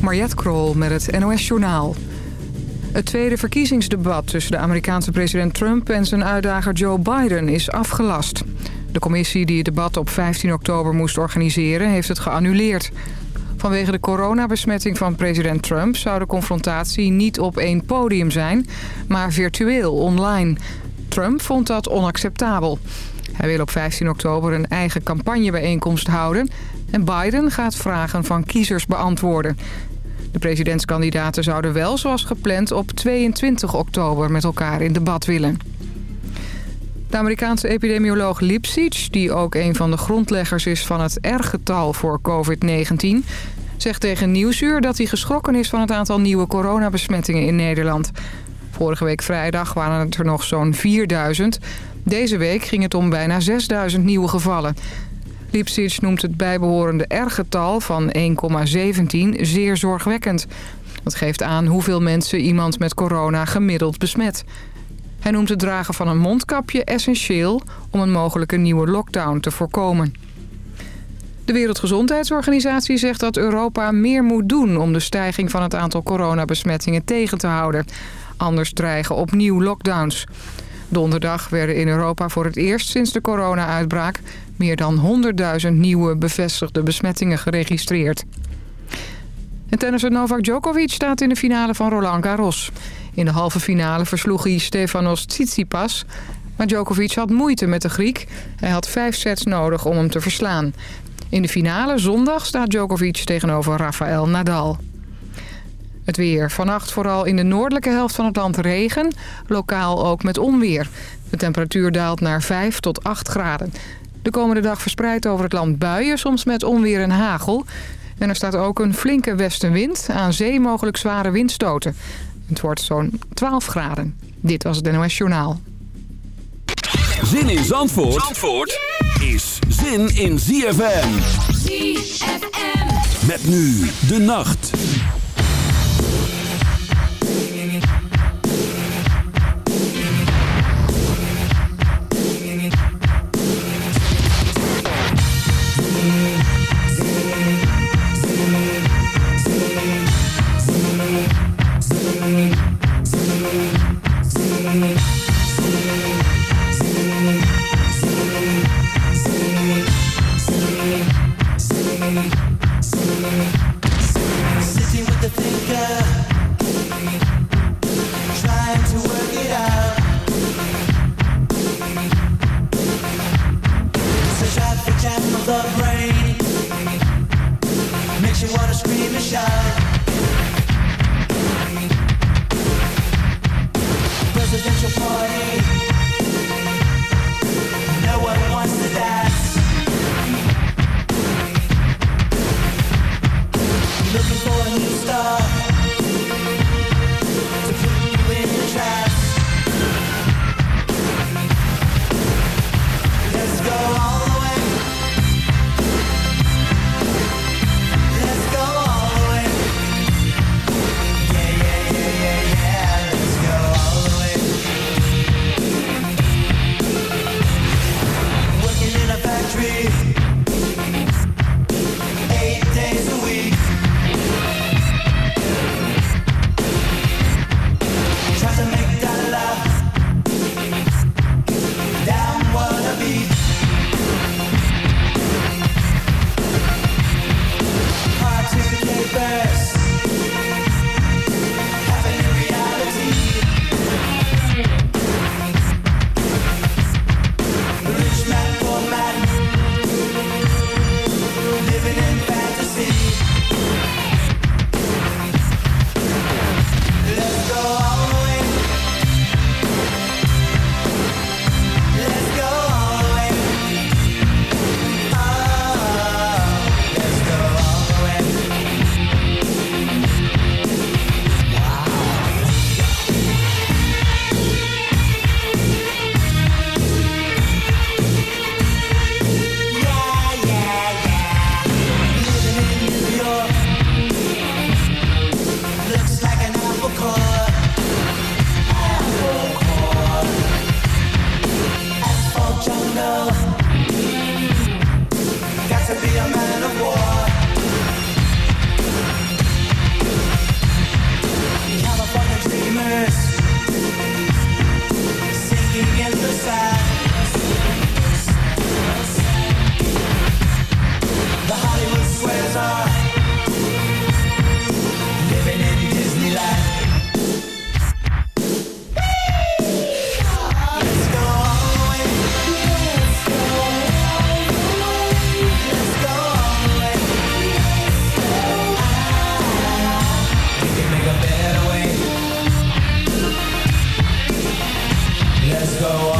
Mariette Krol met het NOS Journaal. Het tweede verkiezingsdebat tussen de Amerikaanse president Trump en zijn uitdager Joe Biden is afgelast. De commissie die het debat op 15 oktober moest organiseren heeft het geannuleerd. Vanwege de coronabesmetting van president Trump zou de confrontatie niet op één podium zijn, maar virtueel online. Trump vond dat onacceptabel. Hij wil op 15 oktober een eigen campagnebijeenkomst houden... en Biden gaat vragen van kiezers beantwoorden. De presidentskandidaten zouden wel, zoals gepland, op 22 oktober met elkaar in debat willen. De Amerikaanse epidemioloog Lipsitch, die ook een van de grondleggers is van het R-getal voor COVID-19... zegt tegen Nieuwsuur dat hij geschrokken is van het aantal nieuwe coronabesmettingen in Nederland. Vorige week vrijdag waren het er nog zo'n 4000. Deze week ging het om bijna 6000 nieuwe gevallen. Lipsitch noemt het bijbehorende R-getal van 1,17 zeer zorgwekkend. Dat geeft aan hoeveel mensen iemand met corona gemiddeld besmet. Hij noemt het dragen van een mondkapje essentieel om een mogelijke nieuwe lockdown te voorkomen. De Wereldgezondheidsorganisatie zegt dat Europa meer moet doen om de stijging van het aantal coronabesmettingen tegen te houden. Anders dreigen opnieuw lockdowns. Donderdag werden in Europa voor het eerst sinds de corona-uitbraak... meer dan 100.000 nieuwe bevestigde besmettingen geregistreerd. En tennisser Novak Djokovic staat in de finale van Roland Garros. In de halve finale versloeg hij Stefanos Tsitsipas... maar Djokovic had moeite met de Griek. Hij had vijf sets nodig om hem te verslaan. In de finale zondag staat Djokovic tegenover Rafael Nadal. Het weer. Vannacht vooral in de noordelijke helft van het land regen. Lokaal ook met onweer. De temperatuur daalt naar 5 tot 8 graden. De komende dag verspreid over het land buien, soms met onweer en hagel. En er staat ook een flinke westenwind, aan zee mogelijk zware windstoten. Het wordt zo'n 12 graden. Dit was het NOS Journaal. Zin in Zandvoort, Zandvoort is zin in ZFM. ZFM. Met nu de nacht. go on.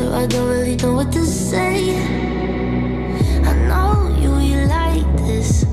you. I don't really know what to say. I know you, you like this.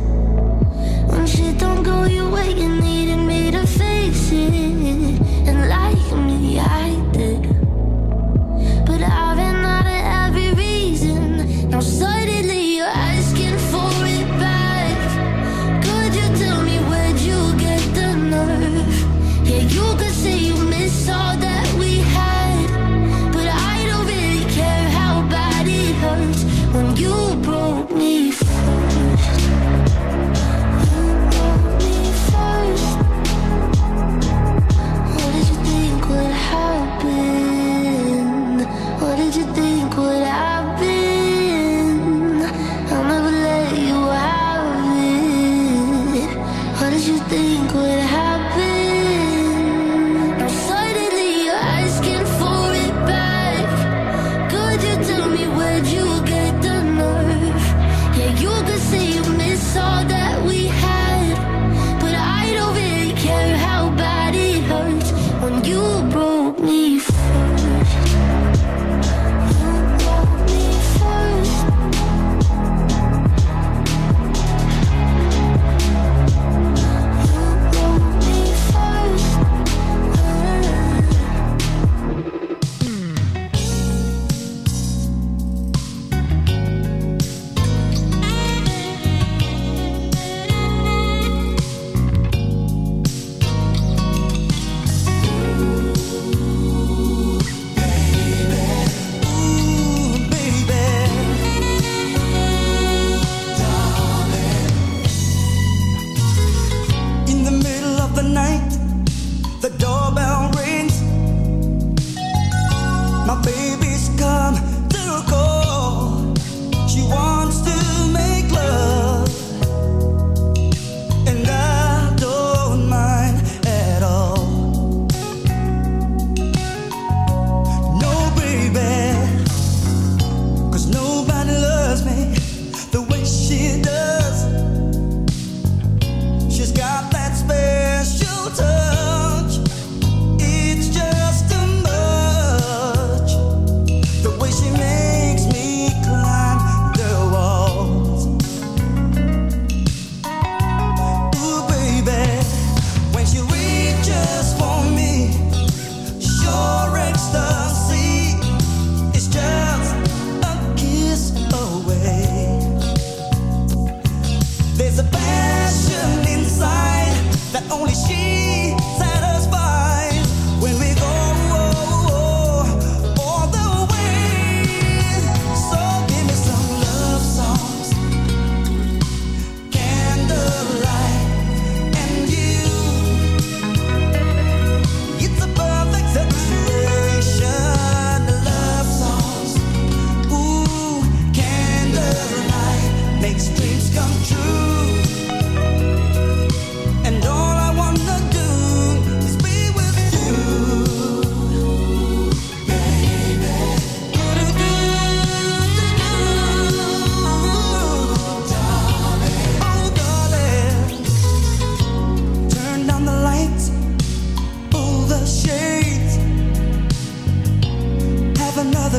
night.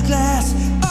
glass.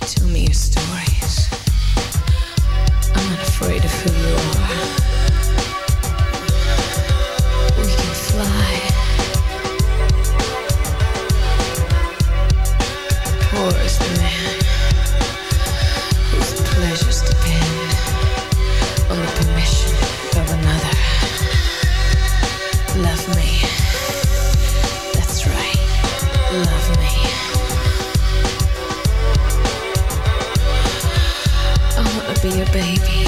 Tell me your stories. I'm not afraid of who you are. baby.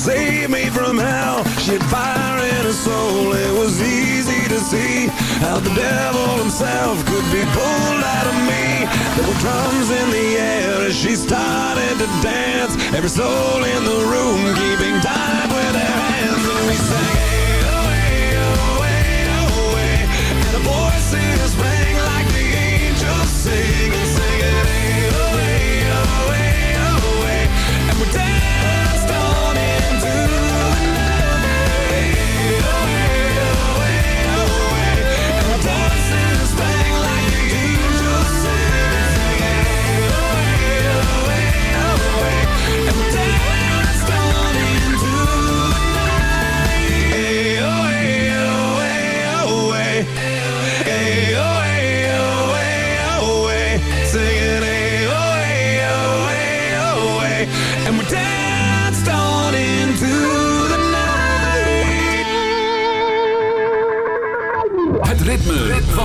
save me from hell. She had fire in her soul. It was easy to see how the devil himself could be pulled out of me. There were drums in the air as she started to dance. Every soul in the room keeping time with their hands, and we sang.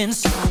been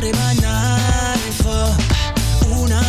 Gotta my una up. Ooh, nah.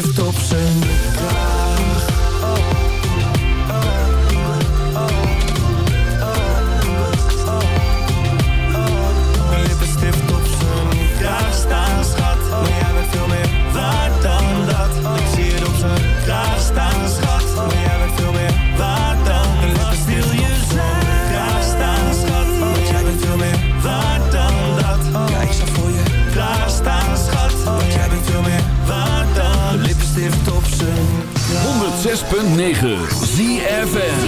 ты ZFM.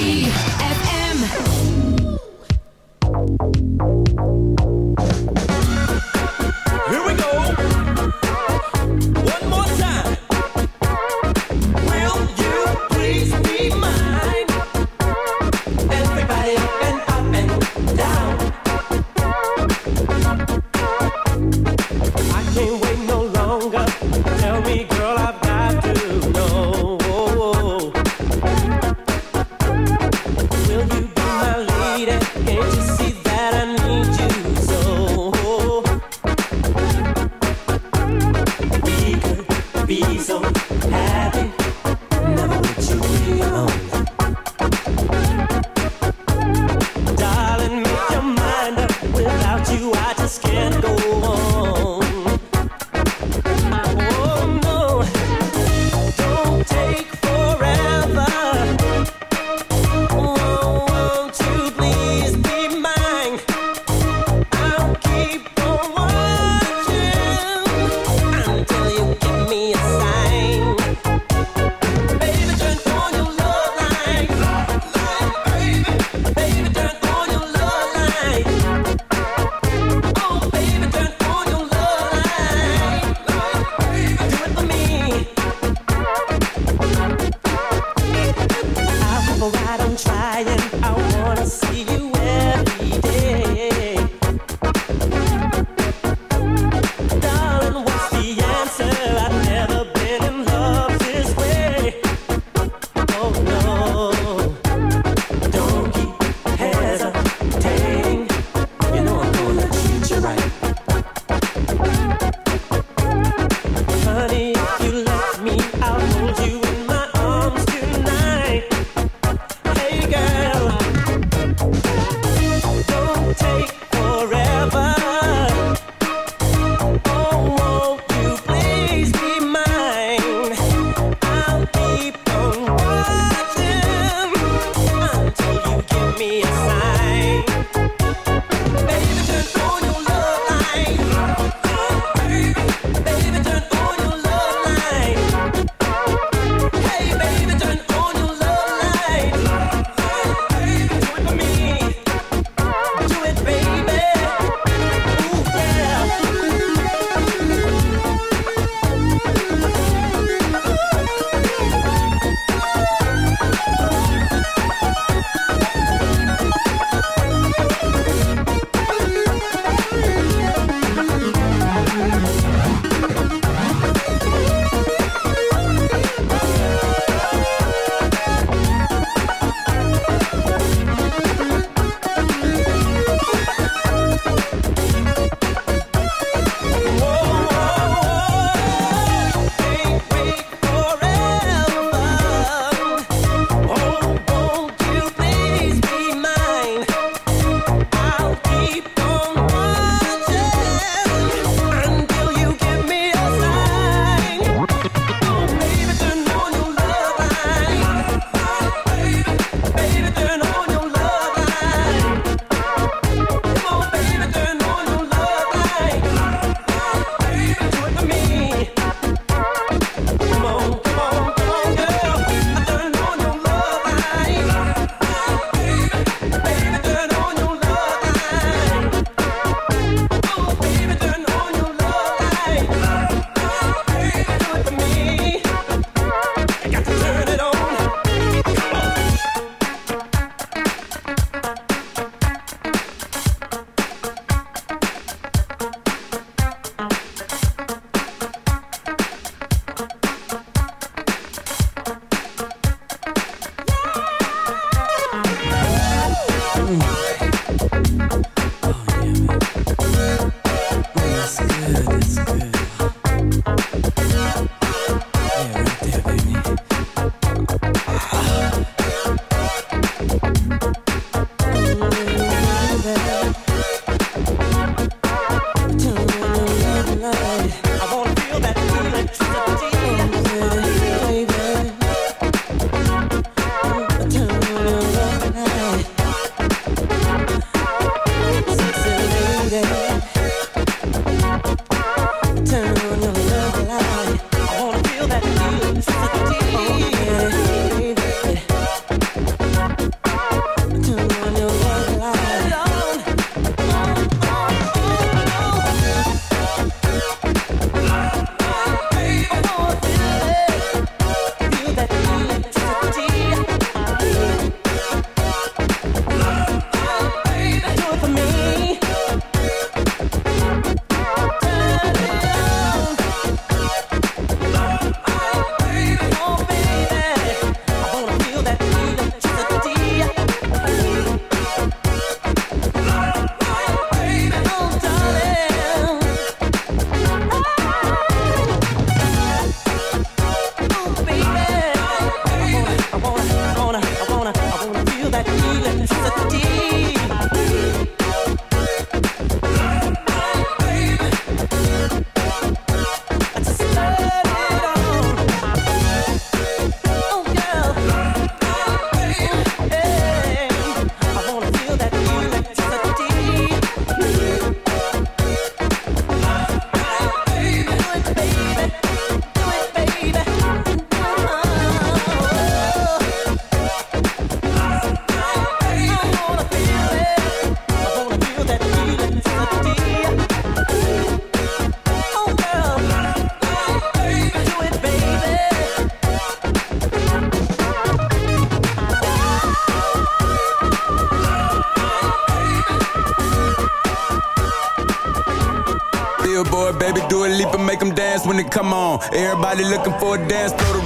Come on. Everybody looking for a dance floor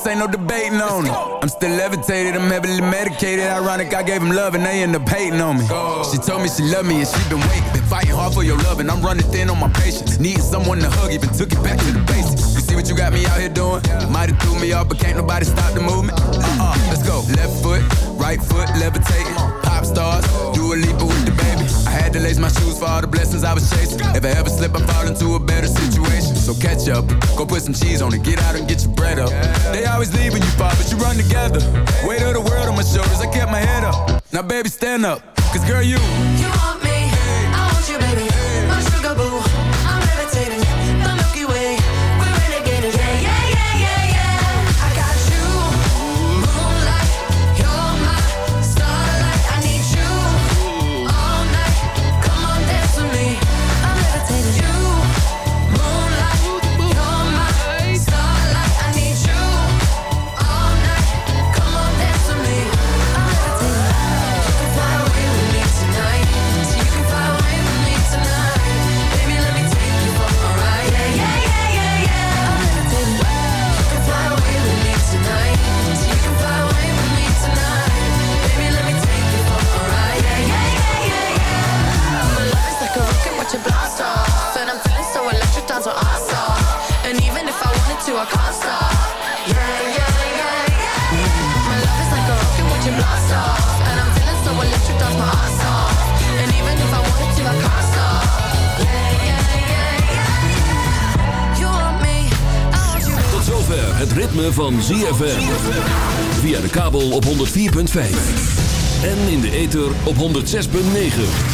greatest, ain't no debating on it. I'm still levitated, I'm heavily medicated. Ironic, I gave him love and they end up hating on me. She told me she loved me and she been waiting. Been fighting hard for your love and I'm running thin on my patience. Needing someone to hug, even took it back to the basics. What you got me out here doing? Might have threw me off, but can't nobody stop the movement. Uh-uh, let's go. Left foot, right foot, levitating. Pop stars, do a leap with the baby. I had to lace my shoes for all the blessings I was chasing. If I ever slip, I fall into a better situation. So catch up, go put some cheese on it, get out and get your bread up. They always leave when you fall, but you run together. Weight of the world on my shoulders, I kept my head up. Now baby, stand up, cause girl, you. To, I can't stop. Yeah, yeah, yeah, yeah. My love is like a rocket, watch it blast off. And I'm feeling so electric, dance my ass off. And even if I wanted to, I can't stop. Yeah, yeah, yeah, yeah. You want me, I want you. Tot zover het ritme van ZFM. Via de kabel op 104.5. En in de ether op 106.9.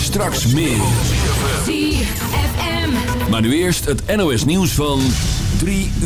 Straks meer. Maar nu eerst het NOS nieuws van 3 uur.